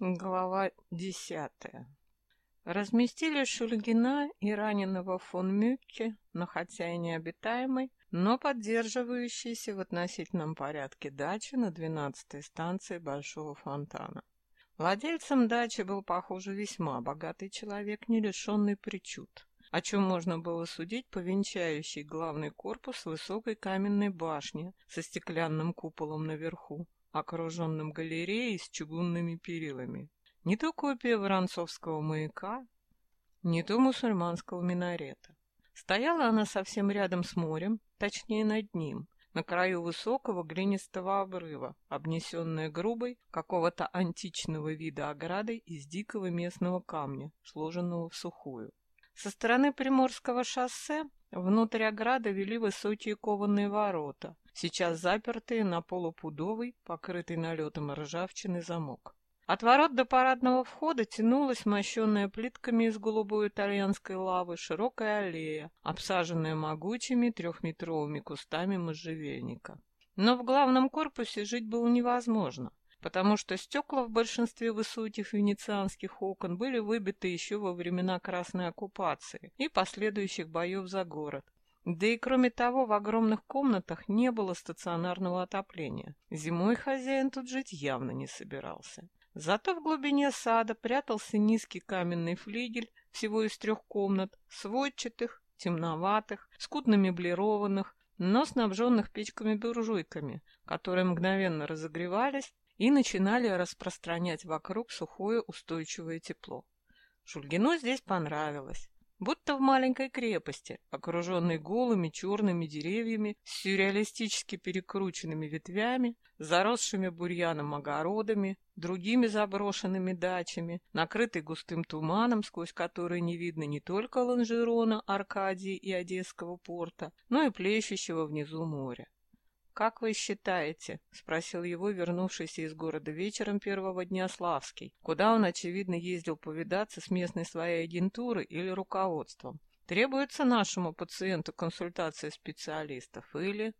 Глава десятая. Разместили Шульгина и раненого фон Мюкке на хотя и необитаемой, но поддерживающейся в относительном порядке даче на 12-й станции Большого фонтана. Владельцем дачи был, похоже, весьма богатый человек, не лишенный причуд, о чем можно было судить по венчающей главный корпус высокой каменной башни со стеклянным куполом наверху, окруженным галереей с чугунными перилами. Не то копия Воронцовского маяка, не то мусульманского минарета. Стояла она совсем рядом с морем, точнее над ним, на краю высокого глинистого обрыва, обнесенная грубой, какого-то античного вида оградой из дикого местного камня, сложенного в сухую. Со стороны Приморского шоссе внутрь ограды вели высокие кованые ворота, сейчас запертые на полупудовый, покрытый налетом ржавчины замок. От ворот до парадного входа тянулась мощенная плитками из голубой итальянской лавы широкая аллея, обсаженная могучими трехметровыми кустами можжевельника. Но в главном корпусе жить было невозможно, потому что стекла в большинстве высоких венецианских окон были выбиты еще во времена Красной оккупации и последующих боев за город, да и кроме того, в огромных комнатах не было стационарного отопления. Зимой хозяин тут жить явно не собирался. Зато в глубине сада прятался низкий каменный флигель всего из трех комнат, сводчатых, темноватых, скудно меблированных, но снабженных печками-буржуйками, которые мгновенно разогревались и начинали распространять вокруг сухое устойчивое тепло. Шульгину здесь понравилось будто в маленькой крепости, окруженной голыми черными деревьями с сюрреалистически перекрученными ветвями, заросшими бурьяном огородами, другими заброшенными дачами, накрытой густым туманом, сквозь который не видно не только Ланжерона, Аркадии и Одесского порта, но и плещущего внизу моря. «Как вы считаете?» — спросил его вернувшийся из города вечером первого дня Славский, куда он, очевидно, ездил повидаться с местной своей агентурой или руководством. «Требуется нашему пациенту консультация специалистов или...»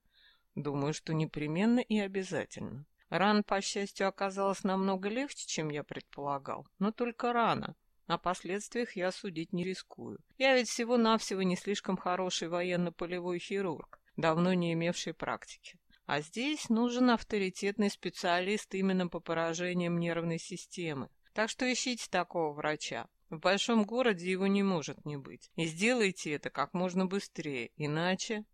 «Думаю, что непременно и обязательно. Рана, по счастью, оказалась намного легче, чем я предполагал, но только рана». О последствиях я судить не рискую. Я ведь всего-навсего не слишком хороший военно-полевой хирург, давно не имевший практики. А здесь нужен авторитетный специалист именно по поражениям нервной системы. Так что ищите такого врача. В большом городе его не может не быть. И сделайте это как можно быстрее, иначе...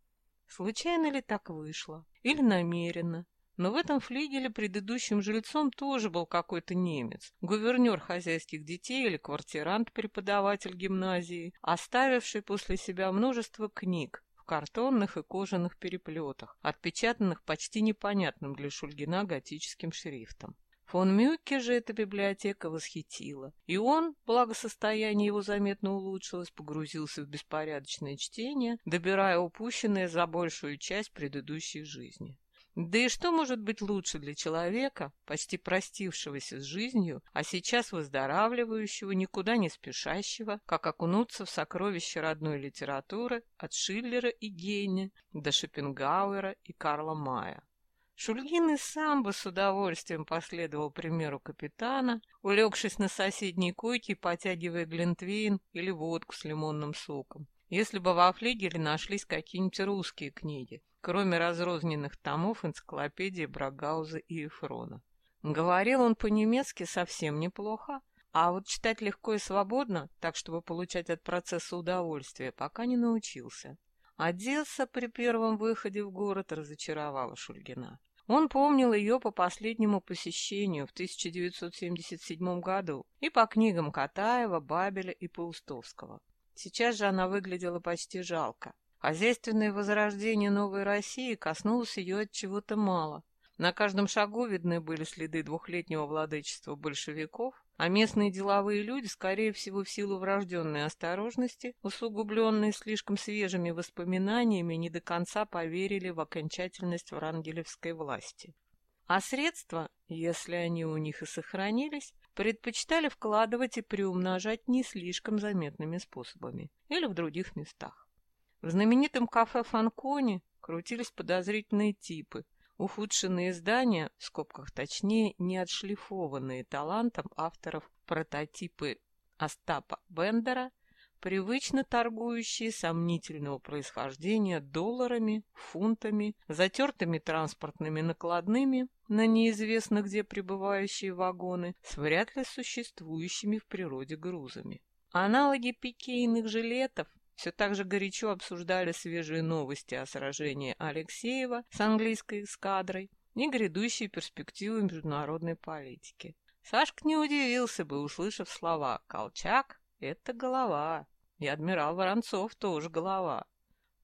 Случайно ли так вышло? Или намеренно? Но в этом флигеле предыдущим жильцом тоже был какой-то немец, гувернер хозяйских детей или квартирант-преподаватель гимназии, оставивший после себя множество книг, в картонных и кожаных переплетах, отпечатанных почти непонятным для Шульгина готическим шрифтом. Фон Мюкке же эта библиотека восхитила, и он, благо состояние его заметно улучшилось, погрузился в беспорядочное чтение, добирая упущенное за большую часть предыдущей жизни. Да и что может быть лучше для человека, почти простившегося с жизнью, а сейчас выздоравливающего, никуда не спешащего, как окунуться в сокровища родной литературы от Шиллера и Гейне до Шопенгауэра и Карла Мая. Шульгин и сам бы с удовольствием последовал примеру капитана, улегшись на соседней койке и потягивая глинтвейн или водку с лимонным соком, если бы во флигеле нашлись какие-нибудь русские книги, кроме разрозненных томов энциклопедии Брагауза и Эфрона. Говорил он по-немецки совсем неплохо, а вот читать легко и свободно, так чтобы получать от процесса удовольствие, пока не научился. Одесса при первом выходе в город разочаровала Шульгина. Он помнил ее по последнему посещению в 1977 году и по книгам Катаева, Бабеля и Паустовского. Сейчас же она выглядела почти жалко. Хозяйственное возрождение новой России коснулось ее от чего-то мало. На каждом шагу видны были следы двухлетнего владычества большевиков, а местные деловые люди, скорее всего, в силу врожденной осторожности, усугубленные слишком свежими воспоминаниями, не до конца поверили в окончательность врангелевской власти. А средства, если они у них и сохранились, предпочитали вкладывать и приумножать не слишком заметными способами или в других местах. В знаменитом кафе Фанконе крутились подозрительные типы, ухудшенные здания, в скобках точнее, не отшлифованные талантом авторов прототипы Остапа Бендера, привычно торгующие сомнительного происхождения долларами, фунтами, затертыми транспортными накладными на неизвестно где пребывающие вагоны с вряд ли существующими в природе грузами. Аналоги пикейных жилетов все так же горячо обсуждали свежие новости о сражении Алексеева с английской эскадрой и грядущие перспективы международной политики. Сашка не удивился бы, услышав слова «Колчак — это голова», и адмирал Воронцов тоже голова.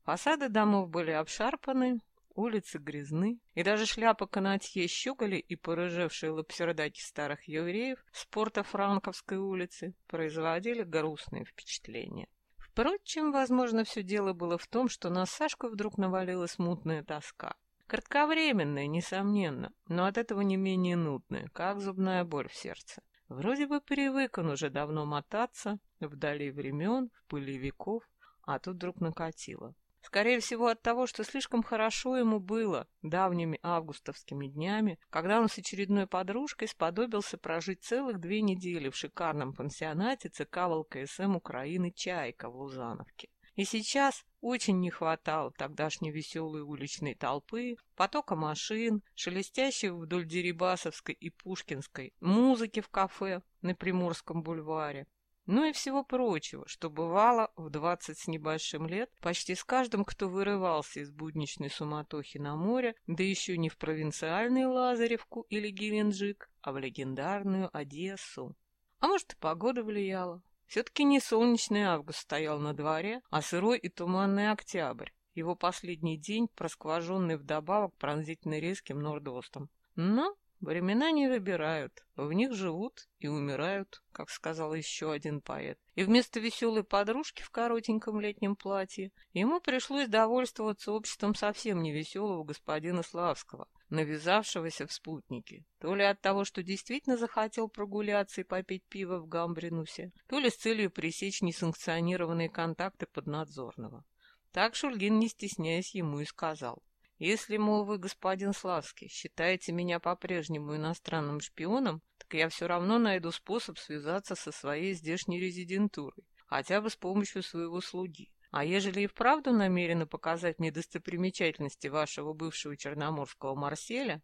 Фасады домов были обшарпаны, улицы грязны, и даже шляпа канатье щеголи и порыжевшие лапсердаки старых евреев с порта Франковской улицы производили грустные впечатления. Впрочем, возможно, все дело было в том, что на Сашку вдруг навалилась мутная тоска. Кратковременная, несомненно, но от этого не менее нудная, как зубная боль в сердце. Вроде бы привык он уже давно мотаться, вдали времен, в пыли веков, а тут вдруг накатило. Скорее всего от того, что слишком хорошо ему было давними августовскими днями, когда он с очередной подружкой сподобился прожить целых две недели в шикарном пансионате ЦК ВЛКСМ Украины «Чайка» в Лузановке. И сейчас очень не хватало тогдашней веселой уличной толпы, потока машин, шелестящих вдоль Дерибасовской и Пушкинской музыки в кафе на Приморском бульваре, ну и всего прочего, что бывало в двадцать с небольшим лет почти с каждым, кто вырывался из будничной суматохи на море, да еще не в провинциальный Лазаревку или Геленджик, а в легендарную Одессу. А может, и погода влияла. Все-таки не солнечный август стоял на дворе, а сырой и туманный октябрь, его последний день, проскваженный вдобавок пронзительно резким нордостом. Но Времена не выбирают, в них живут и умирают, как сказал еще один поэт. И вместо веселой подружки в коротеньком летнем платье ему пришлось довольствоваться обществом совсем невеселого господина Славского, навязавшегося в спутнике. То ли от того, что действительно захотел прогуляться и попить пиво в Гамбринусе, то ли с целью пресечь несанкционированные контакты поднадзорного. Так Шульгин, не стесняясь, ему и сказал. Если, мол, вы, господин Славский, считаете меня по-прежнему иностранным шпионом, так я все равно найду способ связаться со своей здешней резидентурой, хотя бы с помощью своего слуги. А ежели и вправду намерены показать мне достопримечательности вашего бывшего черноморского Марселя,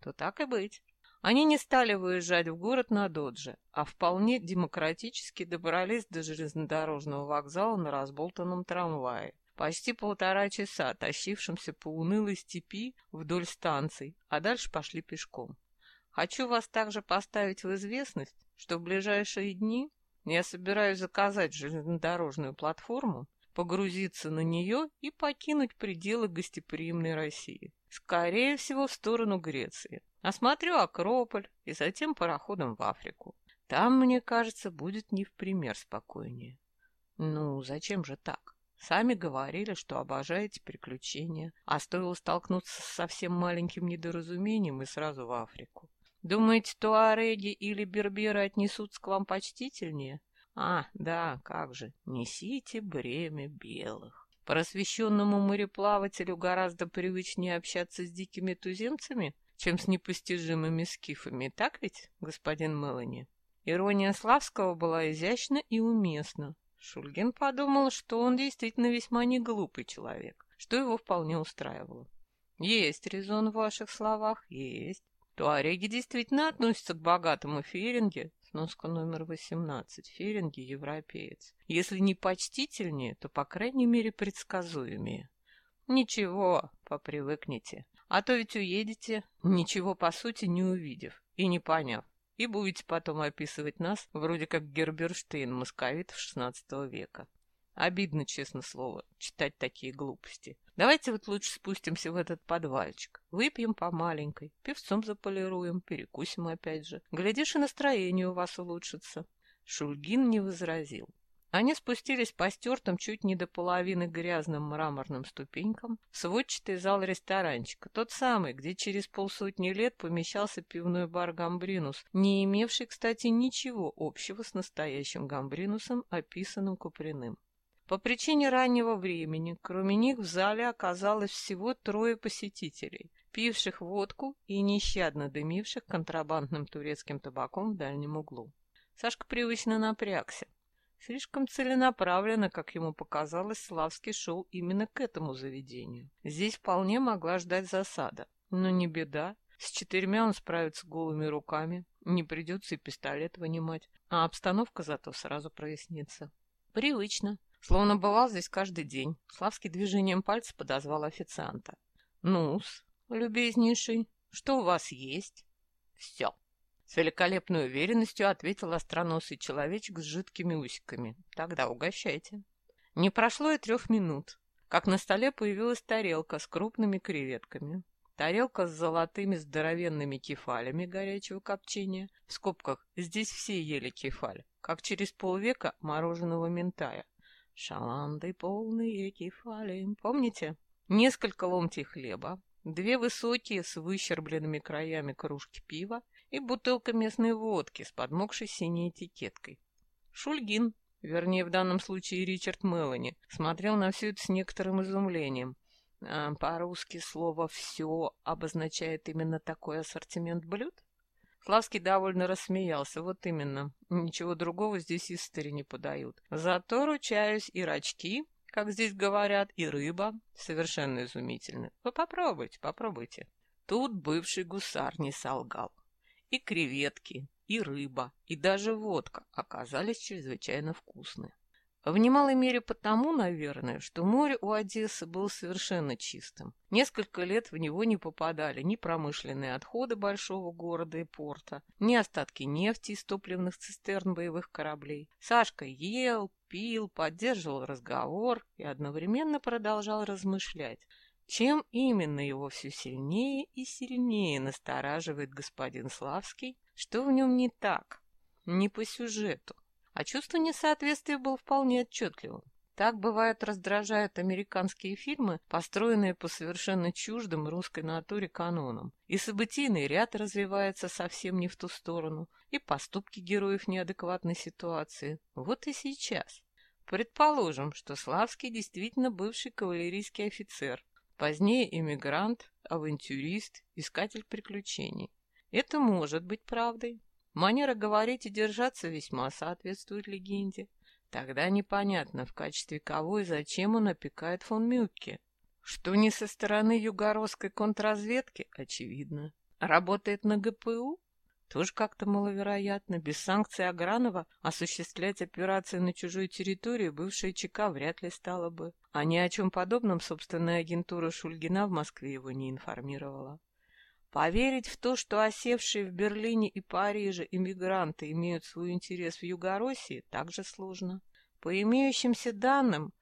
то так и быть. Они не стали выезжать в город на додже, а вполне демократически добрались до железнодорожного вокзала на разболтанном трамвае. Почти полтора часа, тащившимся по унылой степи вдоль станций, а дальше пошли пешком. Хочу вас также поставить в известность, что в ближайшие дни я собираюсь заказать железнодорожную платформу, погрузиться на нее и покинуть пределы гостеприимной России. Скорее всего, в сторону Греции. Осмотрю Акрополь и затем пароходом в Африку. Там, мне кажется, будет не в пример спокойнее. Ну, зачем же так? Сами говорили, что обожаете приключения, а стоило столкнуться с совсем маленьким недоразумением и сразу в Африку. Думаете, туареги или берберы отнесутся к вам почтительнее? А, да, как же, несите бремя белых. Просвещенному мореплавателю гораздо привычнее общаться с дикими туземцами, чем с непостижимыми скифами, так ведь, господин Мелани? Ирония Славского была изящна и уместна, Шульгин подумал, что он действительно весьма не глупый человек, что его вполне устраивало. Есть резон в ваших словах, есть. Туареги действительно относятся к богатому феринге, сноска номер 18, феринги европеец. Если не почтительнее, то, по крайней мере, предсказуемее. Ничего, попривыкните. А то ведь уедете, ничего по сути не увидев и не поняв и будете потом описывать нас, вроде как Герберштейн, московит XVI века. Обидно, честно слово, читать такие глупости. Давайте вот лучше спустимся в этот подвальчик. Выпьем по маленькой, певцом заполируем, перекусим опять же. Глядишь, и настроение у вас улучшится. Шульгин не возразил. Они спустились по стертым чуть не до половины грязным мраморным ступенькам в сводчатый зал ресторанчика, тот самый, где через полсотни лет помещался пивной бар «Гамбринус», не имевший, кстати, ничего общего с настоящим «Гамбринусом», описанным Куприным. По причине раннего времени, кроме них в зале оказалось всего трое посетителей. пивших водку и нещадно дымивших контрабандным турецким табаком в дальнем углу. Сашка привычно напрягся. Слишком целенаправленно, как ему показалось, Славский шел именно к этому заведению. Здесь вполне могла ждать засада. Но не беда. С четырьмя он справится голыми руками. Не придется и пистолет вынимать. А обстановка зато сразу прояснится. Привычно. Словно бывал здесь каждый день. Славский движением пальца подозвал официанта. «Ну-с, любезнейший, что у вас есть?» «Все». С великолепной уверенностью ответил остроносый человечек с жидкими усиками. «Тогда угощайте». Не прошло и трех минут, как на столе появилась тарелка с крупными креветками. Тарелка с золотыми здоровенными кефалями горячего копчения. В скобках «здесь все ели кефаль», как через полвека мороженого ментая. Шаланды полные кефали. Помните? Несколько ломтей хлеба, две высокие с выщербленными краями кружки пива и бутылка местной водки с подмокшей синей этикеткой. Шульгин, вернее в данном случае Ричард Мелани, смотрел на все это с некоторым изумлением. А по-русски слово «все» обозначает именно такой ассортимент блюд? Славский довольно рассмеялся. Вот именно. Ничего другого здесь истори не подают. Зато, ручаюсь, и рачки, как здесь говорят, и рыба совершенно изумительны. Вы попробуйте, попробуйте. Тут бывший гусар не солгал. И креветки, и рыба, и даже водка оказались чрезвычайно вкусны. В немалой мере потому, наверное, что море у Одессы было совершенно чистым. Несколько лет в него не попадали ни промышленные отходы большого города и порта, ни остатки нефти из топливных цистерн боевых кораблей. Сашка ел, пил, поддерживал разговор и одновременно продолжал размышлять, чем именно его все сильнее и сильнее настораживает господин Славский, что в нем не так, не по сюжету, а чувство несоответствия было вполне отчетливым. Так, бывает, раздражают американские фильмы, построенные по совершенно чуждым русской натуре канонам. И событийный ряд развивается совсем не в ту сторону, и поступки героев неадекватной ситуации. Вот и сейчас. Предположим, что Славский действительно бывший кавалерийский офицер, позднее эмигрант, авантюрист, искатель приключений. Это может быть правдой, Манера говорить и держаться весьма соответствует легенде. Тогда непонятно, в качестве кого и зачем он опекает фон Мюкке. Что не со стороны югородской контрразведки, очевидно. Работает на ГПУ? Тоже как-то маловероятно. Без санкций Агранова осуществлять операции на чужой территории бывшая ЧК вряд ли стала бы. А ни о чем подобном собственная агентура Шульгина в Москве его не информировала. Поверить в то, что осевшие в Берлине и Париже иммигранты имеют свой интерес в Югороссии, также сложно. По имеющимся данным,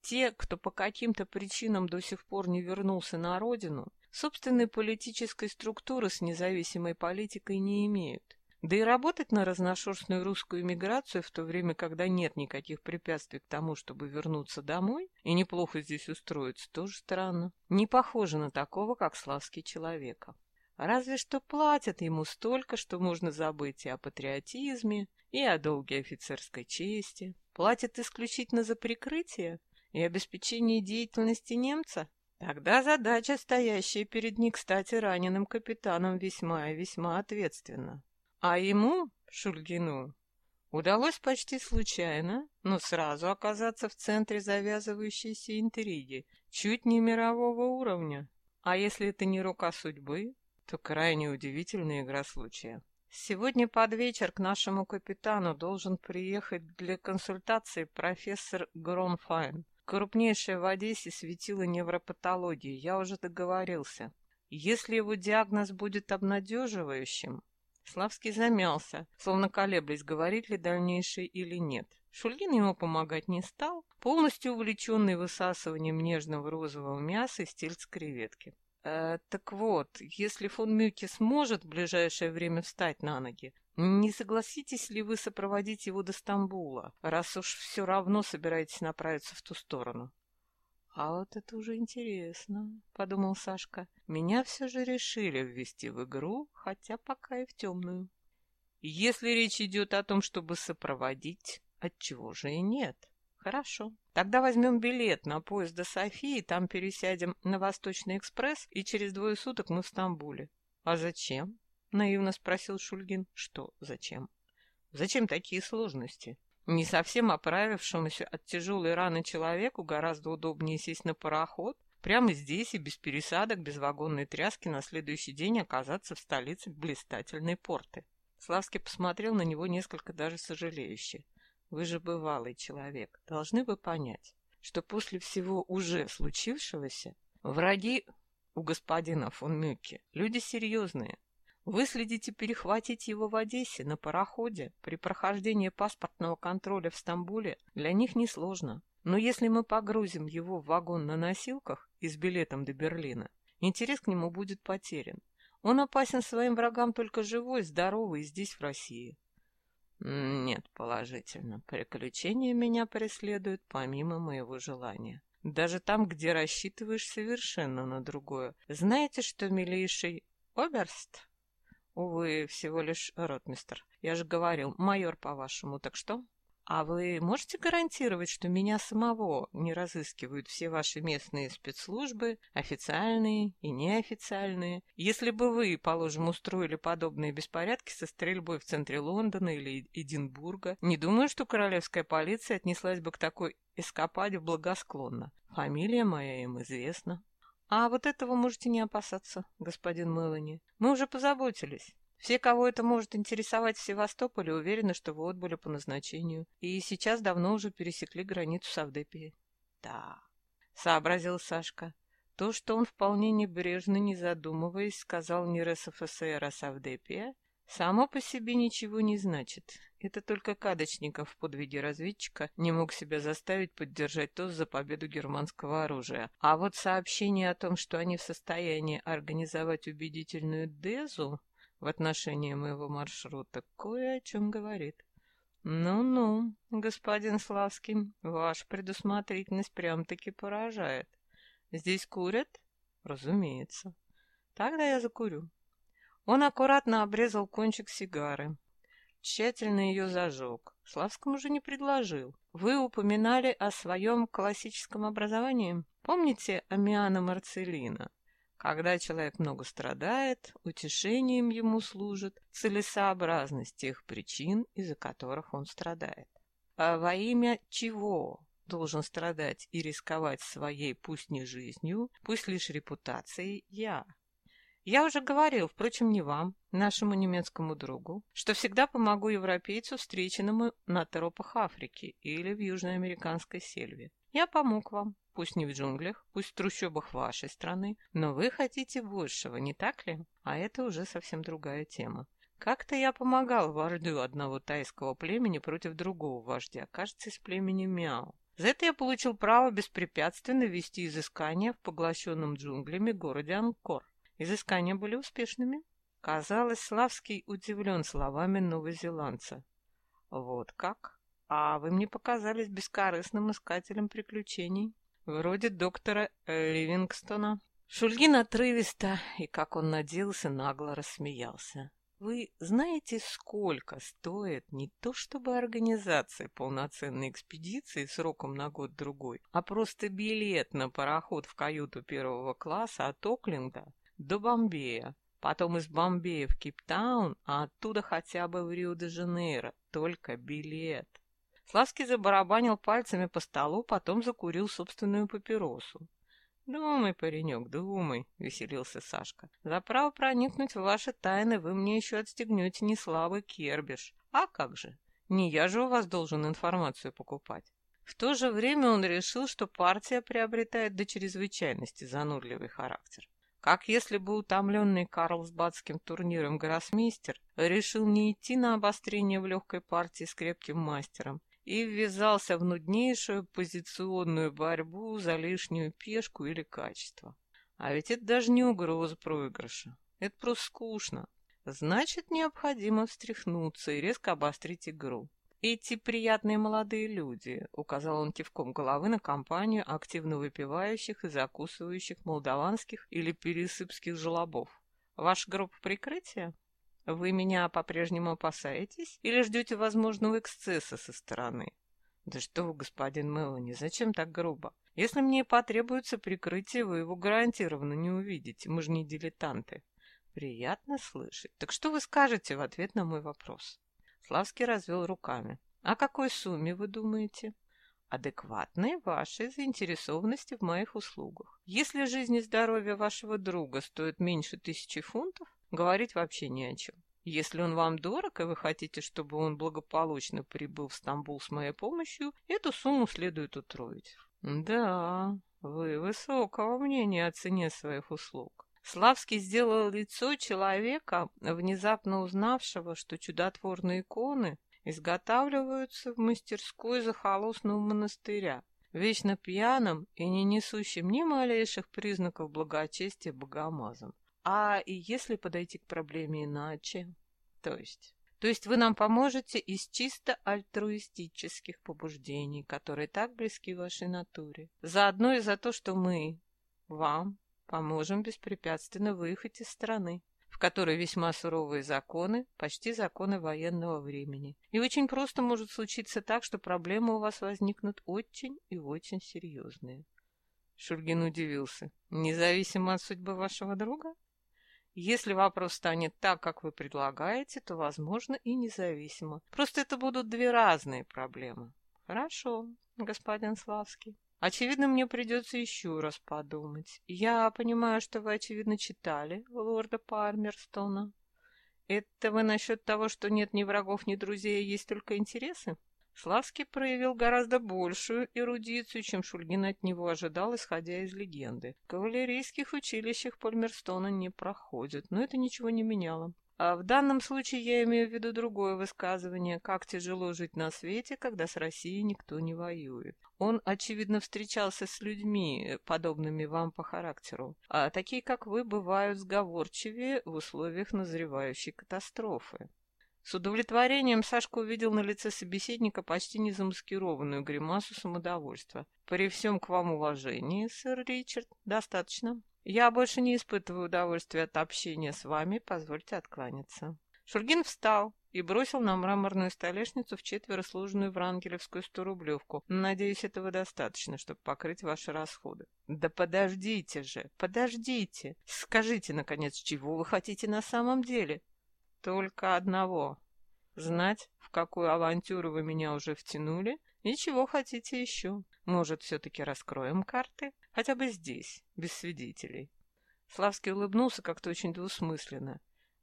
те, кто по каким-то причинам до сих пор не вернулся на родину, собственной политической структуры с независимой политикой не имеют. Да и работать на разношерстную русскую иммиграцию в то время, когда нет никаких препятствий к тому, чтобы вернуться домой и неплохо здесь устроиться, тоже странно. Не похоже на такого, как славский человека. Разве что платят ему столько, что можно забыть и о патриотизме, и о долге офицерской чести. Платят исключительно за прикрытие и обеспечение деятельности немца. Тогда задача, стоящая перед не кстати раненым капитаном, весьма и весьма ответственна. А ему, Шульгину, удалось почти случайно, но сразу оказаться в центре завязывающейся интриги, чуть не мирового уровня. А если это не рука судьбы, то крайне удивительная игра случая. Сегодня под вечер к нашему капитану должен приехать для консультации профессор Гронфайн, крупнейшее в Одессе светило невропатологии. Я уже договорился. Если его диагноз будет обнадеживающим... Славский замялся, словно колеблясь, говорить ли дальнейшее или нет. Шульгин ему помогать не стал, полностью увлеченный высасыванием нежного розового мяса из тельц креветки. Э, так вот, если фон Мюке сможет в ближайшее время встать на ноги, не согласитесь ли вы сопроводить его до Стамбула, раз уж все равно собираетесь направиться в ту сторону? А вот это уже интересно, подумал Сашка. Меня все же решили ввести в игру, хотя пока и в темную. Если речь идет о том, чтобы сопроводить, отчего же и нет? Хорошо. Тогда возьмем билет на поезд до Софии, там пересядем на Восточный экспресс, и через двое суток мы в Стамбуле. А зачем? Наивно спросил Шульгин. Что зачем? Зачем такие сложности? Не совсем оправившемуся от тяжелой раны человеку гораздо удобнее сесть на пароход, прямо здесь и без пересадок, без вагонной тряски на следующий день оказаться в столице блистательной порты. Славский посмотрел на него несколько даже сожалеюще. Вы же бывалый человек, должны бы понять, что после всего уже случившегося враги у господина фон Мюкке люди серьезные. Выследить и перехватить его в Одессе на пароходе при прохождении паспортного контроля в Стамбуле для них несложно. Но если мы погрузим его в вагон на носилках и с билетом до Берлина, интерес к нему будет потерян. Он опасен своим врагам только живой, здоровый здесь, в России. Нет, положительно. Приключения меня преследуют помимо моего желания. Даже там, где рассчитываешь совершенно на другое. Знаете что, милейший Оберст? Увы, всего лишь ротмистер. Я же говорил, майор, по-вашему, так что? А вы можете гарантировать, что меня самого не разыскивают все ваши местные спецслужбы, официальные и неофициальные? Если бы вы, положим, устроили подобные беспорядки со стрельбой в центре Лондона или Эдинбурга, не думаю, что королевская полиция отнеслась бы к такой эскападе благосклонно. Фамилия моя им известна. А вот этого можете не опасаться, господин Мелани. Мы уже позаботились. Все, кого это может интересовать в Севастополе, уверены, что вы отбыли по назначению. И сейчас давно уже пересекли границу с Авдепией. Да, сообразил Сашка. То, что он вполне небрежно, не задумываясь, сказал не РСФСР, а Савдепия, само по себе ничего не значит. Это только Кадочников в подвиге разведчика не мог себя заставить поддержать тост за победу германского оружия. А вот сообщение о том, что они в состоянии организовать убедительную дезу, в отношении моего маршрута кое о чем говорит. Ну-ну, господин Славский, ваша предусмотрительность прям-таки поражает. Здесь курят? Разумеется. Тогда я закурю. Он аккуратно обрезал кончик сигары, тщательно ее зажег. Славскому же не предложил. Вы упоминали о своем классическом образовании. Помните Амиана Марцелина? Когда человек много страдает, утешением ему служит целесообразность тех причин, из-за которых он страдает. А во имя чего должен страдать и рисковать своей, пусть не жизнью, пусть лишь репутацией, я? Я уже говорил, впрочем, не вам, нашему немецкому другу, что всегда помогу европейцу, встреченному на тропах Африки или в южноамериканской сельве. Я помог вам, пусть не в джунглях, пусть в трущобах вашей страны, но вы хотите большего, не так ли? А это уже совсем другая тема. Как-то я помогал вождю одного тайского племени против другого вождя, кажется, из племени Мяу. За это я получил право беспрепятственно вести изыскания в поглощенном джунглями городе Анкор. Изыскания были успешными. Казалось, Славский удивлен словами новозеландца. Вот как? А вы мне показались бескорыстным искателем приключений вроде доктора Ливингстона. Шульгин отрывисто, и как он надеялся, нагло рассмеялся. Вы знаете, сколько стоит не то чтобы организация полноценной экспедиции сроком на год-другой, а просто билет на пароход в каюту первого класса от Окленда до Бомбея, потом из Бомбея в Кейптаун, а оттуда хотя бы в Рио-де-Жанейро, только билет. Славский забарабанил пальцами по столу, потом закурил собственную папиросу. «Думай, паренек, думай», — веселился Сашка. «За право проникнуть в ваши тайны вы мне еще отстегнете не слабый кербиш. А как же? Не я же у вас должен информацию покупать». В то же время он решил, что партия приобретает до чрезвычайности занудливый характер. Как если бы утомленный Карлсбадским турниром гроссмейстер решил не идти на обострение в легкой партии с крепким мастером, и ввязался в нуднейшую позиционную борьбу за лишнюю пешку или качество. А ведь это даже не угроза проигрыша. Это просто скучно. Значит, необходимо встряхнуться и резко обострить игру. «Эти приятные молодые люди», — указал он кивком головы на компанию активно выпивающих и закусывающих молдаванских или пересыпских жлобов. «Ваша группа прикрытия?» Вы меня по-прежнему опасаетесь или ждете возможного эксцесса со стороны? Да что вы, господин Мелани, зачем так грубо? Если мне потребуется прикрытие, вы его гарантированно не увидите. Мы же не дилетанты. Приятно слышать. Так что вы скажете в ответ на мой вопрос? Славский развел руками. О какой сумме вы думаете? Адекватной вашей заинтересованности в моих услугах. Если жизнь и здоровье вашего друга стоят меньше тысячи фунтов, говорить вообще не о чем. Если он вам дорог, и вы хотите, чтобы он благополучно прибыл в Стамбул с моей помощью, эту сумму следует утроить. Да, вы высокого мнения о цене своих услуг. Славский сделал лицо человека, внезапно узнавшего, что чудотворные иконы изготавливаются в мастерской захолустного монастыря, вечно пьяным и не несущим ни малейших признаков благочестия богомазом. А если подойти к проблеме иначе? То есть... То есть вы нам поможете из чисто альтруистических побуждений, которые так близки вашей натуре. Заодно и за то, что мы вам поможем беспрепятственно выехать из страны, в которой весьма суровые законы, почти законы военного времени. И очень просто может случиться так, что проблемы у вас возникнут очень и очень серьезные. Шульгин удивился. Независимо от судьбы вашего друга? Если вопрос станет так, как вы предлагаете, то, возможно, и независимо. Просто это будут две разные проблемы. Хорошо, господин Славский. Очевидно, мне придется еще раз подумать. Я понимаю, что вы, очевидно, читали лорда Пармерстона. Это вы насчет того, что нет ни врагов, ни друзей, а есть только интересы? Славский проявил гораздо большую эрудицию, чем Шульгин от него ожидал, исходя из легенды. В кавалерийских училищах Пальмерстона не проходят, но это ничего не меняло. А в данном случае я имею в виду другое высказывание, как тяжело жить на свете, когда с Россией никто не воюет. Он, очевидно, встречался с людьми, подобными вам по характеру, а такие, как вы, бывают сговорчивее в условиях назревающей катастрофы. С удовлетворением Сашка увидел на лице собеседника почти незамаскированную гримасу самодовольства. «При всем к вам уважении, сэр Ричард, достаточно. Я больше не испытываю удовольствия от общения с вами, позвольте откланяться». Шульгин встал и бросил на мраморную столешницу в четверо сложенную врангелевскую сторублевку. «Надеюсь, этого достаточно, чтобы покрыть ваши расходы». «Да подождите же, подождите! Скажите, наконец, чего вы хотите на самом деле?» Только одного. Знать, в какую авантюру вы меня уже втянули, и чего хотите еще. Может, все-таки раскроем карты? Хотя бы здесь, без свидетелей. Славский улыбнулся как-то очень двусмысленно.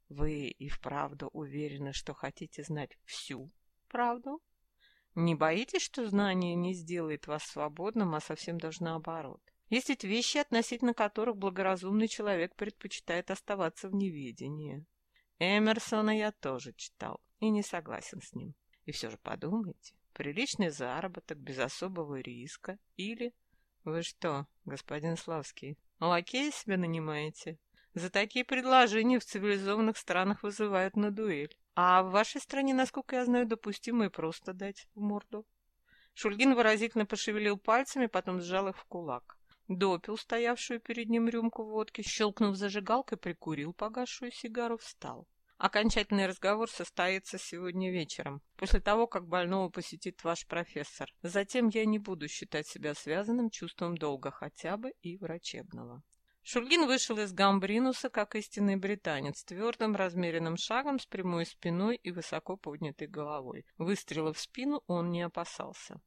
Вы и вправду уверены, что хотите знать всю правду? Не боитесь, что знание не сделает вас свободным, а совсем даже наоборот? Есть ведь вещи, относительно которых благоразумный человек предпочитает оставаться в неведении. Эмерсона я тоже читал и не согласен с ним. И все же подумайте, приличный заработок без особого риска или... Вы что, господин Славский, лакея себя нанимаете? За такие предложения в цивилизованных странах вызывают на дуэль. А в вашей стране, насколько я знаю, допустимо и просто дать в морду. Шульгин выразительно пошевелил пальцами, потом сжал их в кулак. Допил стоявшую перед ним рюмку водки, щелкнув зажигалкой, прикурил погасшую сигару, встал. Окончательный разговор состоится сегодня вечером, после того, как больного посетит ваш профессор. Затем я не буду считать себя связанным чувством долга, хотя бы и врачебного. Шульгин вышел из Гамбринуса, как истинный британец, твердым размеренным шагом, с прямой спиной и высоко поднятой головой. Выстрела в спину он не опасался.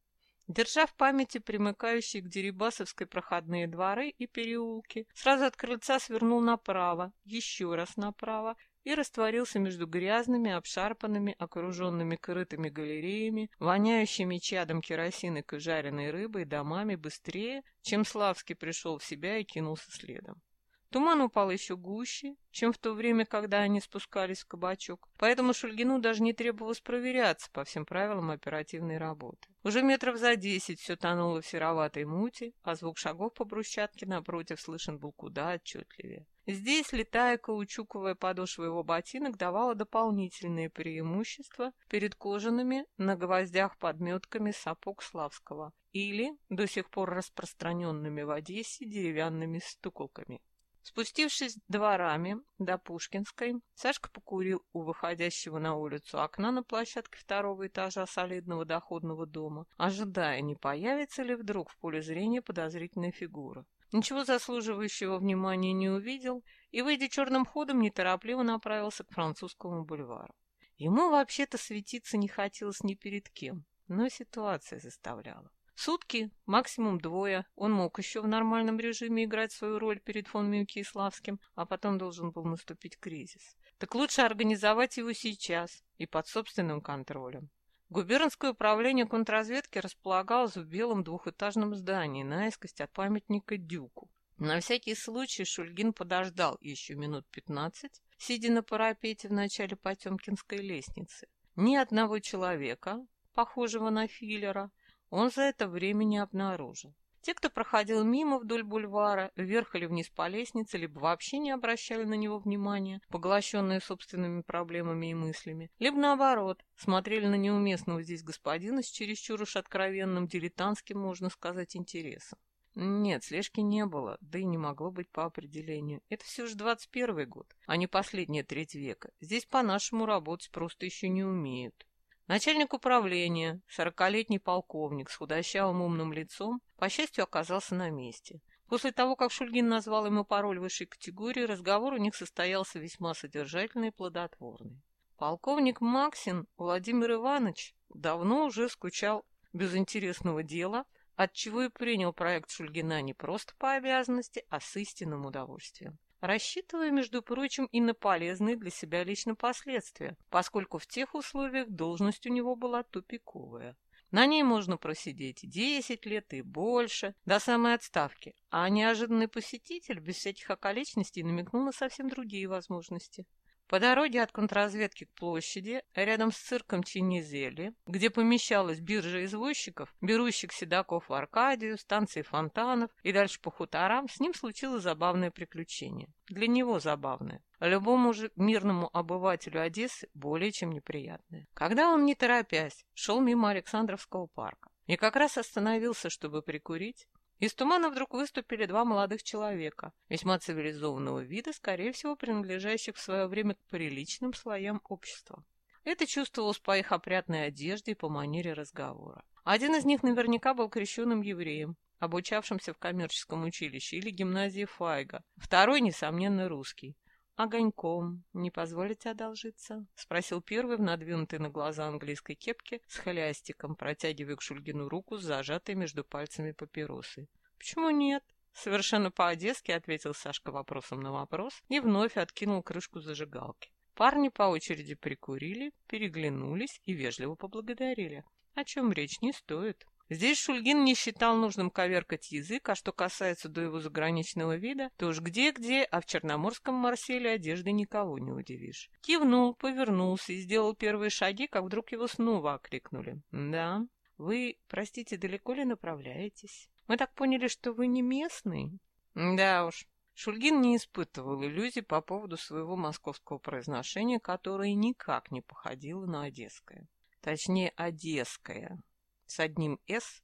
Держа в памяти примыкающие к Дерибасовской проходные дворы и переулки, сразу от крыльца свернул направо, еще раз направо и растворился между грязными, обшарпанными, окруженными крытыми галереями, воняющими чадом керосинок и жареной рыбой домами быстрее, чем Славский пришел в себя и кинулся следом. Туман упал еще гуще, чем в то время, когда они спускались в кабачок, поэтому Шульгину даже не требовалось проверяться по всем правилам оперативной работы. Уже метров за десять все тонуло в сероватой мути, а звук шагов по брусчатке напротив слышен был куда отчетливее. Здесь, летая каучуковая подошва его ботинок, давала дополнительные преимущества перед кожаными на гвоздях подметками сапог Славского или до сих пор распространенными в Одессе деревянными стуколками. Спустившись дворами до Пушкинской, Сашка покурил у выходящего на улицу окна на площадке второго этажа солидного доходного дома, ожидая, не появится ли вдруг в поле зрения подозрительная фигура. Ничего заслуживающего внимания не увидел и, выйдя черным ходом, неторопливо направился к французскому бульвару. Ему вообще-то светиться не хотелось ни перед кем, но ситуация заставляла. Сутки, максимум двое, он мог еще в нормальном режиме играть свою роль перед фон Мюкиславским, а потом должен был наступить кризис. Так лучше организовать его сейчас и под собственным контролем. Губернское управление контрразведки располагалось в белом двухэтажном здании наискось от памятника Дюку. На всякий случай Шульгин подождал еще минут пятнадцать, сидя на парапете в начале Потемкинской лестницы. Ни одного человека, похожего на филлера, он за это время не обнаружил. Те, кто проходил мимо вдоль бульвара, вверх или вниз по лестнице, либо вообще не обращали на него внимания, поглощенные собственными проблемами и мыслями, либо наоборот, смотрели на неуместного здесь господина с чересчур уж откровенным дилетантским, можно сказать, интересом. Нет, слежки не было, да и не могло быть по определению. Это все же 21 год, а не последняя треть века. Здесь по-нашему работать просто еще не умеют. Начальник управления, сорокалетний полковник с худощавым умным лицом, по счастью, оказался на месте. После того, как Шульгин назвал ему пароль высшей категории, разговор у них состоялся весьма содержательный и плодотворный. Полковник Максин Владимир Иванович давно уже скучал без интересного дела, отчего и принял проект Шульгина не просто по обязанности, а с истинным удовольствием рассчитывая, между прочим, и на полезные для себя лично последствия, поскольку в тех условиях должность у него была тупиковая. На ней можно просидеть 10 лет и больше, до самой отставки, а неожиданный посетитель без всяких околичностей намекнул на совсем другие возможности. По дороге от контрразведки к площади, рядом с цирком Чинизели, где помещалась биржа извозчиков, берущих седаков в Аркадию, станции фонтанов и дальше по хуторам, с ним случилось забавное приключение. Для него забавное. Любому же мирному обывателю Одессы более чем неприятное. Когда он, не торопясь, шел мимо Александровского парка и как раз остановился, чтобы прикурить, из тумана вдруг выступили два молодых человека, весьма цивилизованного вида, скорее всего, принадлежащих в свое время к приличным слоям общества. Это чувствовалось по их опрятной одежде и по манере разговора. Один из них наверняка был крещенным евреем, обучавшимся в коммерческом училище или гимназии Файга. Второй, несомненно, русский. «Огоньком не позволите одолжиться?» — спросил первый в надвинутой на глаза английской кепке с холястиком, протягивая к Шульгину руку с зажатой между пальцами папиросой. «Почему нет?» Совершенно по-одесски ответил Сашка вопросом на вопрос и вновь откинул крышку зажигалки. Парни по очереди прикурили, переглянулись и вежливо поблагодарили. О чем речь не стоит. Здесь Шульгин не считал нужным коверкать язык, а что касается до его заграничного вида, то уж где-где, а в Черноморском Марселе одежды никого не удивишь. Кивнул, повернулся и сделал первые шаги, как вдруг его снова окликнули. «Да, вы, простите, далеко ли направляетесь? Мы так поняли, что вы не местный?» «Да уж». Шульгин не испытывал иллюзий по поводу своего московского произношения, которое никак не походило на одесское. Точнее, одесское с одним «с»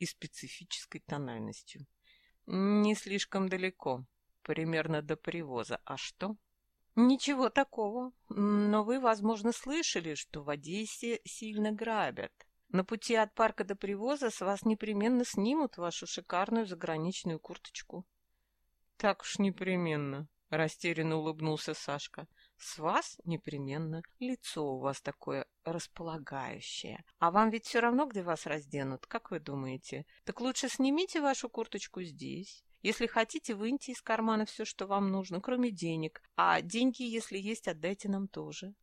и специфической тональностью. Не слишком далеко, примерно до привоза. А что? Ничего такого, но вы, возможно, слышали, что в Одессе сильно грабят. На пути от парка до привоза с вас непременно снимут вашу шикарную заграничную курточку. Так уж непременно, растерянно улыбнулся Сашка. С вас непременно. Лицо у вас такое располагающее. А вам ведь все равно, где вас разденут, как вы думаете? Так лучше снимите вашу курточку здесь. Если хотите, выньте из кармана все, что вам нужно, кроме денег. А деньги, если есть, отдайте нам тоже.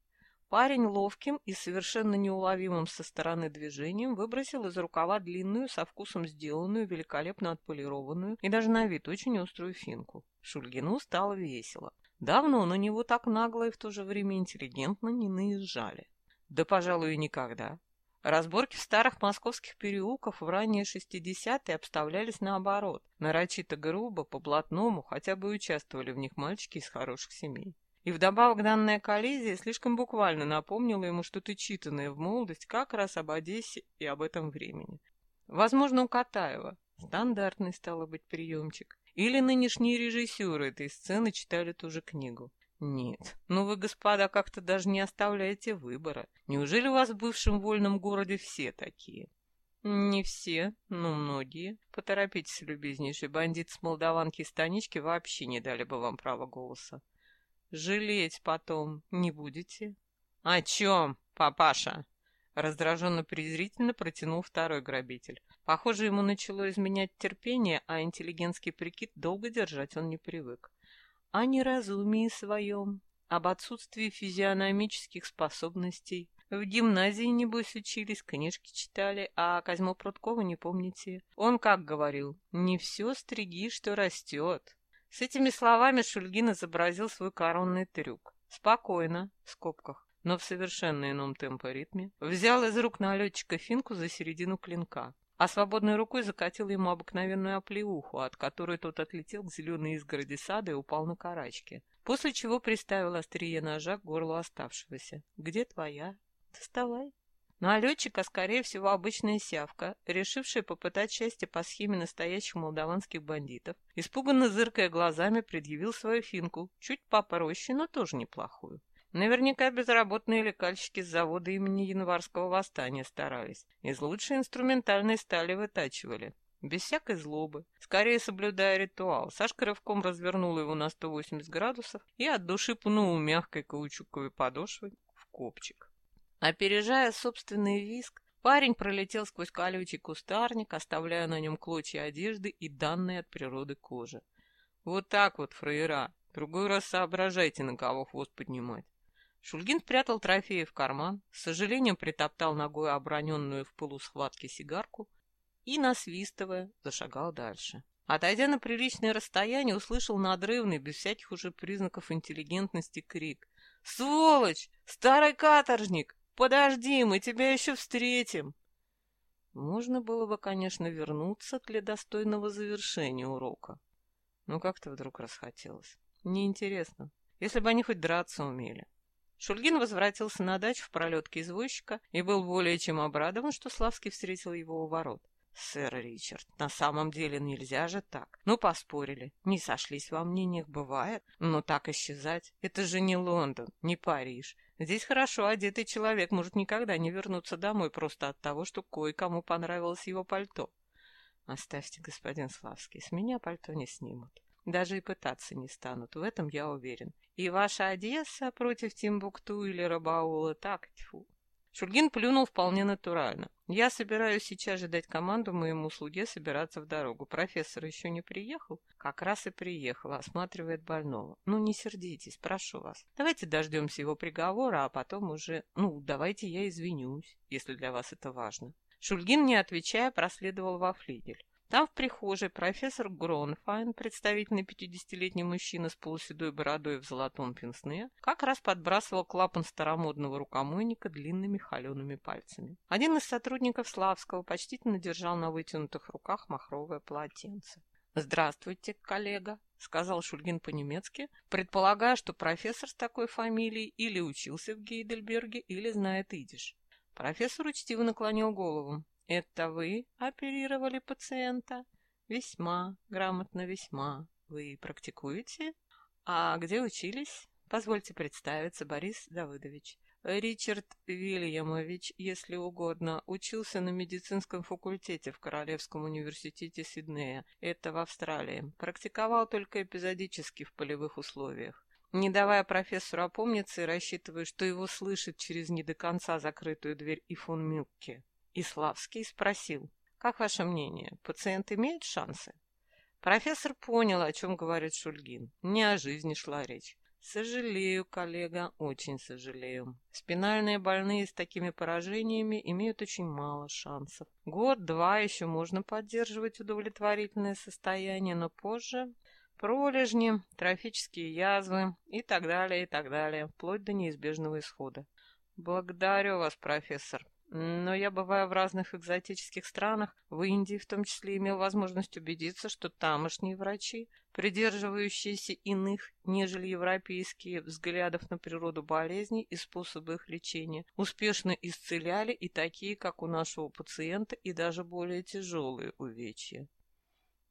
Парень ловким и совершенно неуловимым со стороны движением выбросил из рукава длинную, со вкусом сделанную, великолепно отполированную и даже на вид очень острую финку. Шульгину стало весело. Давно на него так нагло и в то же время интеллигентно не наезжали. Да, пожалуй, и никогда. Разборки в старых московских переулках в ранние 60-е обставлялись наоборот. Нарочито грубо, по-блатному, хотя бы участвовали в них мальчики из хороших семей. И вдобавок данная коллизия слишком буквально напомнила ему что-то читанное в молодость как раз об Одессе и об этом времени. Возможно, у Катаева. Стандартный, стало быть, приемчик. Или нынешние режиссеры этой сцены читали ту же книгу? Нет, ну вы, господа, как-то даже не оставляете выбора. Неужели у вас в бывшем вольном городе все такие? Не все, но многие. Поторопитесь, любезнейший бандит с молдаванки и станички вообще не дали бы вам права голоса. Жалеть потом не будете? О чем, папаша? Раздраженно-презрительно протянул второй грабитель. Похоже, ему начало изменять терпение, а интеллигентский прикид долго держать он не привык. О неразумии своем, об отсутствии физиономических способностей. В гимназии, небось, учились, книжки читали, а Козьмо Пруткова не помните. Он как говорил, не все стриги, что растет. С этими словами Шульгин изобразил свой коронный трюк. Спокойно, в скобках, но в совершенно ином темпоритме, взял из рук налетчика финку за середину клинка, а свободной рукой закатил ему обыкновенную оплеуху, от которой тот отлетел к зеленой изгороди сада и упал на карачки, после чего приставил острие ножа к горлу оставшегося. «Где твоя? Доставай». Налетчик, а скорее всего обычная сявка, решившая попытать счастье по схеме настоящих молдаванских бандитов, испуганно зыркая глазами, предъявил свою финку, чуть попроще, но тоже неплохую. Наверняка безработные лекальщики с завода имени Январского восстания старались. Из лучшей инструментальной стали вытачивали. Без всякой злобы, скорее соблюдая ритуал, Сашка рывком развернул его на 180 градусов и от души пнул мягкой каучуковой подошвой в копчик. Опережая собственный виск, парень пролетел сквозь колючий кустарник, оставляя на нем клочья одежды и данные от природы кожи. Вот так вот, фраера, другой раз соображайте, на кого хвост поднимать. Шульгин спрятал трофеи в карман, с сожалением притоптал ногой оброненную в полусхватке сигарку и, насвистывая, зашагал дальше. Отойдя на приличное расстояние, услышал надрывный, без всяких уже признаков интеллигентности, крик. «Сволочь! Старый каторжник! Подожди, мы тебя еще встретим!» Можно было бы, конечно, вернуться для достойного завершения урока. Но как-то вдруг расхотелось. Неинтересно. Если бы они хоть драться умели. Шульгин возвратился на дачу в пролетке извозчика и был более чем обрадован, что Славский встретил его у ворот. «Сэр Ричард, на самом деле нельзя же так. Ну, поспорили. Не сошлись во мнениях, бывает. Но так исчезать. Это же не Лондон, не Париж. Здесь хорошо одетый человек может никогда не вернуться домой просто от того, что кое-кому понравилось его пальто. Оставьте, господин Славский, с меня пальто не снимут. Даже и пытаться не станут, в этом я уверен. И ваша Одесса против Тимбукту или Рабаула так, тьфу. Шульгин плюнул вполне натурально. Я собираюсь сейчас же дать команду моему слуге собираться в дорогу. Профессор еще не приехал? Как раз и приехал, осматривает больного. Ну, не сердитесь, прошу вас. Давайте дождемся его приговора, а потом уже... Ну, давайте я извинюсь, если для вас это важно. Шульгин, не отвечая, проследовал во флигель. Там в прихожей профессор Гронфайн, представительный пятидесятилетний мужчина с полуседой бородой в золотом пенсне, как раз подбрасывал клапан старомодного рукомойника длинными холеными пальцами. Один из сотрудников Славского почтительно держал на вытянутых руках махровое полотенце. «Здравствуйте, коллега», — сказал Шульгин по-немецки, предполагая, что профессор с такой фамилией или учился в Гейдельберге, или знает идиш. Профессор учтиво наклонил голову. Это вы оперировали пациента? Весьма грамотно, весьма. Вы практикуете? А где учились? Позвольте представиться, Борис Давыдович. Ричард Вильямович, если угодно, учился на медицинском факультете в Королевском университете Сиднея. Это в Австралии. Практиковал только эпизодически в полевых условиях. Не давая профессору опомниться и рассчитывая, что его слышит через не до конца закрытую дверь и фон Мюкке. Иславский спросил, «Как ваше мнение, пациент имеет шансы?» Профессор понял, о чем говорит Шульгин. Не о жизни шла речь. Сожалею, коллега, очень сожалею. Спинальные больные с такими поражениями имеют очень мало шансов. Год-два еще можно поддерживать удовлетворительное состояние, но позже пролежни, трофические язвы и так далее, и так далее, вплоть до неизбежного исхода. Благодарю вас, профессор. Но я, бывая в разных экзотических странах, в Индии в том числе имел возможность убедиться, что тамошние врачи, придерживающиеся иных, нежели европейские, взглядов на природу болезней и способы их лечения, успешно исцеляли и такие, как у нашего пациента, и даже более тяжелые увечья.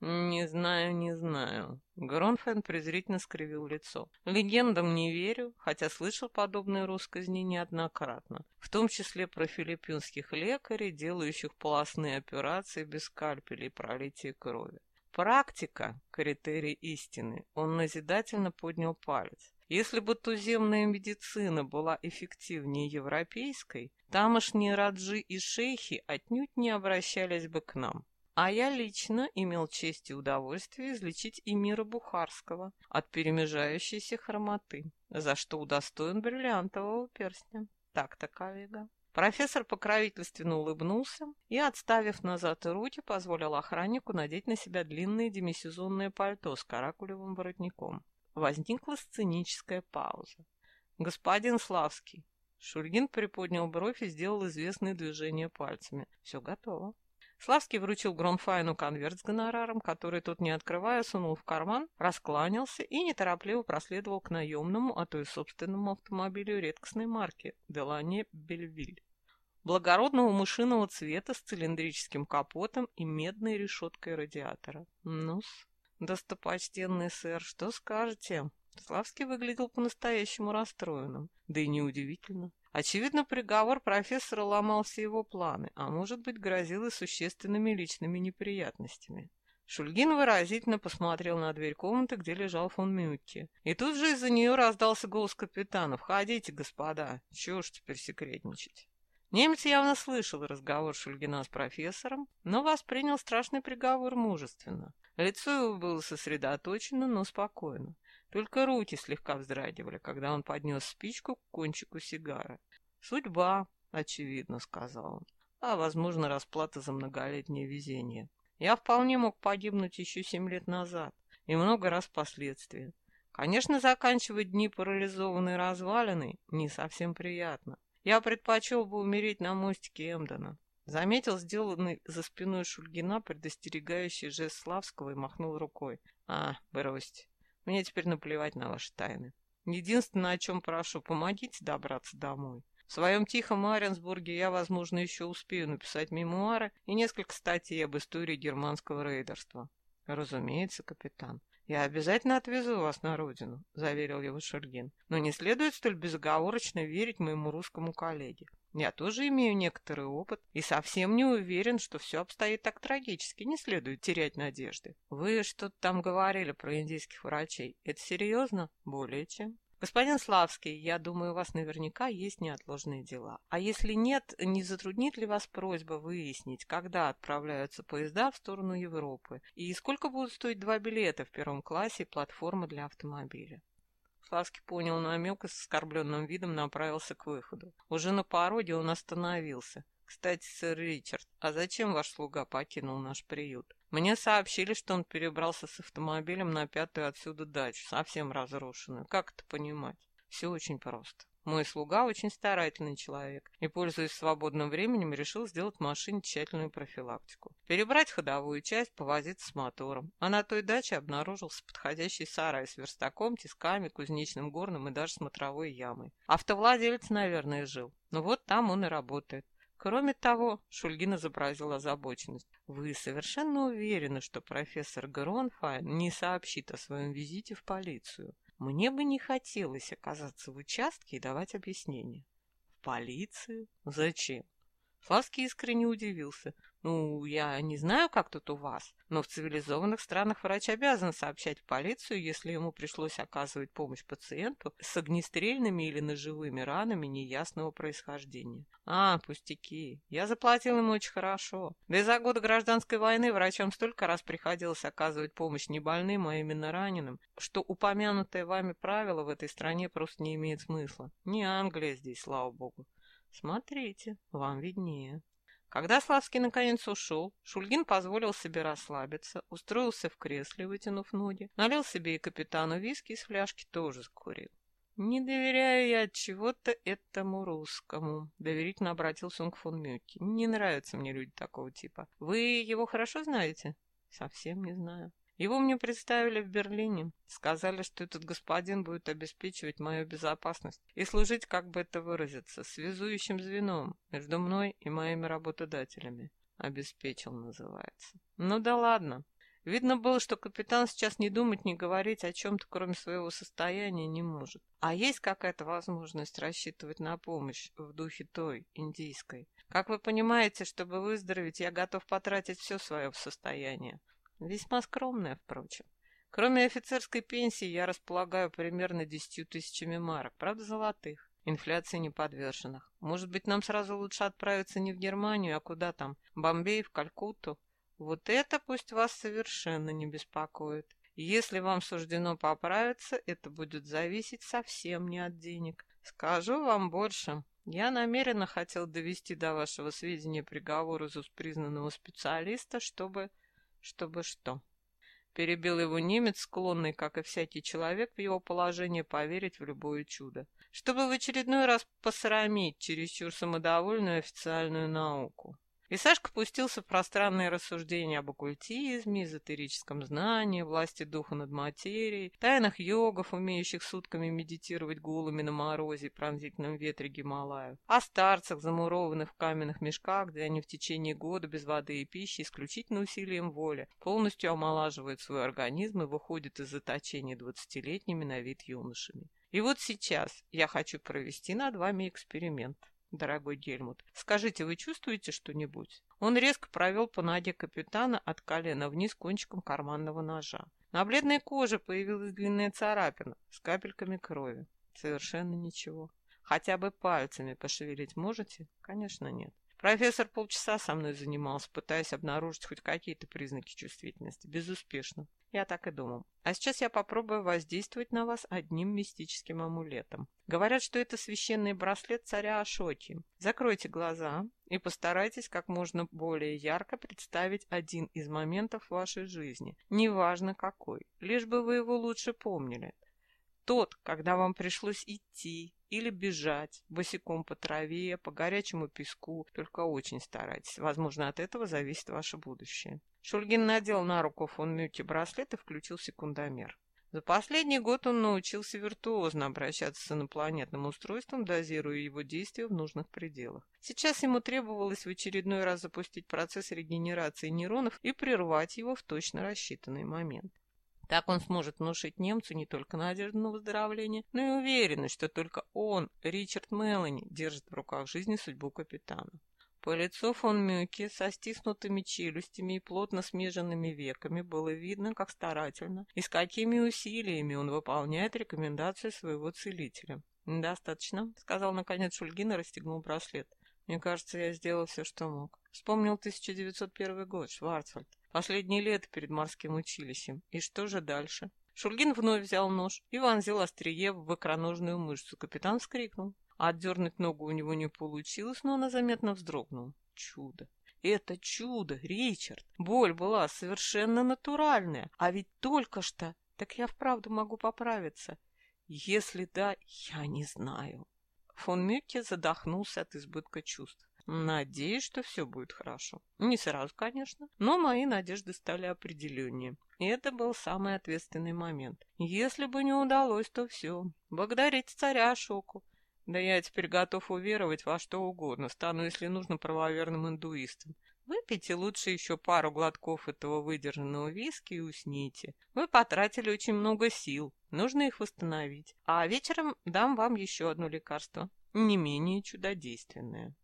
Не знаю, не знаю. Гронфен презрительно скривил лицо. Легендам не верю, хотя слышал подобные россказни неоднократно, в том числе про филиппинских лекарей, делающих полостные операции без скальпелей и пролития крови. Практика – критерий истины. Он назидательно поднял палец. Если бы туземная медицина была эффективнее европейской, тамошние раджи и шейхи отнюдь не обращались бы к нам. А я лично имел честь и удовольствие излечить эмира Бухарского от перемежающейся хромоты, за что удостоен бриллиантового перстня. Так-то, коллега. Профессор покровительственно улыбнулся и, отставив назад руки, позволил охраннику надеть на себя длинное демисезонное пальто с каракулевым воротником. Возникла сценическая пауза. «Господин Славский!» Шульгин приподнял бровь и сделал известные движения пальцами. «Все готово». Славский вручил Гронфайну конверт с гонораром, который тот, не открывая, сунул в карман, раскланялся и неторопливо проследовал к наемному, а то и собственному автомобилю редкостной марки «Делане Бельвиль». Благородного мышиного цвета с цилиндрическим капотом и медной решеткой радиатора. Ну-с, «Достопочтенный сэр, что скажете?» Славский выглядел по-настоящему расстроенным. Да и неудивительно. Очевидно, приговор профессора ломал все его планы, а может быть, грозил и существенными личными неприятностями. Шульгин выразительно посмотрел на дверь комнаты, где лежал фон Мютти. И тут же из-за нее раздался голос капитана. «Входите, господа, чего ж теперь секретничать?» Немец явно слышал разговор Шульгина с профессором, но воспринял страшный приговор мужественно. Лицо его было сосредоточено, но спокойно. Только руки слегка вздрагивали, когда он поднес спичку к кончику сигары. «Судьба», — очевидно, — сказал он, — «а, возможно, расплата за многолетнее везение. Я вполне мог погибнуть еще семь лет назад, и много раз впоследствии. Конечно, заканчивать дни парализованной развалиной не совсем приятно. Я предпочел бы умереть на мостике Эмдена. Заметил сделанный за спиной Шульгина предостерегающий жест Славского и махнул рукой. «А, бросьте. Мне теперь наплевать на ваши тайны. Единственное, о чем прошу, помогите добраться домой. В своем тихом Аренсбурге я, возможно, еще успею написать мемуары и несколько статей об истории германского рейдерства. Разумеется, капитан. «Я обязательно отвезу вас на родину», — заверил его Шульгин. «Но не следует столь безоговорочно верить моему русскому коллеге. Я тоже имею некоторый опыт и совсем не уверен, что все обстоит так трагически, не следует терять надежды. Вы что-то там говорили про индийских врачей. Это серьезно? Более чем. Господин Славский, я думаю, у вас наверняка есть неотложные дела. А если нет, не затруднит ли вас просьба выяснить, когда отправляются поезда в сторону Европы и сколько будут стоить два билета в первом классе и платформа для автомобиля? Славский понял намек и с оскорбленным видом направился к выходу. Уже на пороге он остановился. «Кстати, сэр Ричард, а зачем ваш слуга покинул наш приют? Мне сообщили, что он перебрался с автомобилем на пятую отсюда дачу, совсем разрушенную. Как это понимать? Все очень просто. Мой слуга очень старательный человек и, пользуясь свободным временем, решил сделать машине тщательную профилактику. Перебрать ходовую часть, повозиться с мотором. А на той даче обнаружился подходящий сарай с верстаком, тисками, кузнечным горном и даже смотровой ямой. Автовладелец, наверное, жил. Но вот там он и работает. Кроме того, Шульгин изобразил озабоченность. Вы совершенно уверены, что профессор Гронфайн не сообщит о своем визите в полицию? Мне бы не хотелось оказаться в участке и давать объяснения. В полицию? Зачем? Фласки искренне удивился. Ну, я не знаю, как тут у вас, но в цивилизованных странах врач обязан сообщать в полицию, если ему пришлось оказывать помощь пациенту с огнестрельными или ножевыми ранами неясного происхождения. А, пустяки. Я заплатил ему очень хорошо. Да за годы гражданской войны врачам столько раз приходилось оказывать помощь не больным, а именно раненым, что упомянутое вами правило в этой стране просто не имеет смысла. Не Англия здесь, слава богу. Смотрите, вам виднее. Когда Славский наконец ушел, Шульгин позволил себе расслабиться, устроился в кресле, вытянув ноги, налил себе и капитану виски из фляжки, тоже закурил. «Не доверяю я чего-то этому русскому», — доверительно обратился он к фон Мюке. «Не нравятся мне люди такого типа. Вы его хорошо знаете?» «Совсем не знаю». Его мне представили в Берлине. Сказали, что этот господин будет обеспечивать мою безопасность и служить, как бы это выразиться, связующим звеном между мной и моими работодателями. Обеспечил, называется. Ну да ладно. Видно было, что капитан сейчас не думать, не говорить о чем-то, кроме своего состояния, не может. А есть какая-то возможность рассчитывать на помощь в духе той, индийской. Как вы понимаете, чтобы выздороветь, я готов потратить все свое состояние. Весьма скромное, впрочем. Кроме офицерской пенсии, я располагаю примерно десятью тысячами марок, правда, золотых. Инфляции не подверженных. Может быть, нам сразу лучше отправиться не в Германию, а куда там? Бомбей, в Калькутту? Вот это пусть вас совершенно не беспокоит. Если вам суждено поправиться, это будет зависеть совсем не от денег. Скажу вам больше. Я намеренно хотел довести до вашего сведения приговор из признанного специалиста, чтобы... Чтобы что? Перебил его немец, склонный, как и всякий человек в его положении, поверить в любое чудо. Чтобы в очередной раз посрамить чересчур самодовольную официальную науку. И Сашка пустился в пространные рассуждения об оккультизме, эзотерическом знании, власти духа над материей, тайнах йогов, умеющих сутками медитировать голыми на морозе и пронзительном ветре Гималаю, о старцах, замурованных в каменных мешках, где они в течение года без воды и пищи исключительно усилием воли полностью омолаживают свой организм и выходят из заточения двадцатилетними на вид юношами. И вот сейчас я хочу провести над вами эксперимент дорогой Гельмут. Скажите, вы чувствуете что-нибудь?» Он резко провел по ноге капитана от колена вниз кончиком карманного ножа. На бледной коже появилась длинная царапина с капельками крови. Совершенно ничего. Хотя бы пальцами пошевелить можете? Конечно, нет. Профессор полчаса со мной занимался, пытаясь обнаружить хоть какие-то признаки чувствительности. Безуспешно. Я так и думал. А сейчас я попробую воздействовать на вас одним мистическим амулетом. Говорят, что это священный браслет царя Ашоки. Закройте глаза и постарайтесь как можно более ярко представить один из моментов вашей жизни. Неважно какой, лишь бы вы его лучше помнили. Тот, когда вам пришлось идти или бежать босиком по траве, по горячему песку, только очень старайтесь. Возможно, от этого зависит ваше будущее. Шульгин надел на руку фон Мюке браслет и включил секундомер. За последний год он научился виртуозно обращаться с инопланетным устройством, дозируя его действия в нужных пределах. Сейчас ему требовалось в очередной раз запустить процесс регенерации нейронов и прервать его в точно рассчитанный момент. Так он сможет внушить немцу не только надежду на выздоровление, но и уверенность, что только он, Ричард Мелани, держит в руках жизни судьбу капитана. По лицу фон Мюке со стиснутыми челюстями и плотно смеженными веками было видно, как старательно и с какими усилиями он выполняет рекомендации своего целителя. «Достаточно», — сказал наконец Шульгин и расстегнул браслет. «Мне кажется, я сделал все, что мог». Вспомнил 1901 год, Шварцвальд. Последнее лето перед морским училищем. И что же дальше? Шульгин вновь взял нож и вонзил острие в икроножную мышцу. Капитан вскрикнул. Отдернуть ногу у него не получилось, но она заметно вздрогнула. Чудо! Это чудо, Ричард! Боль была совершенно натуральная. А ведь только что... Так я вправду могу поправиться. Если да, я не знаю. Фон Мюкке задохнулся от избытка чувств. Надеюсь, что все будет хорошо. Не сразу, конечно, но мои надежды стали определеннее. И это был самый ответственный момент. Если бы не удалось, то все. Благодарить царя Шоку. Да я теперь готов уверовать во что угодно, стану, если нужно, правоверным индуистом. Выпейте лучше еще пару глотков этого выдержанного виски и усните. Вы потратили очень много сил, нужно их восстановить. А вечером дам вам еще одно лекарство, не менее чудодейственное.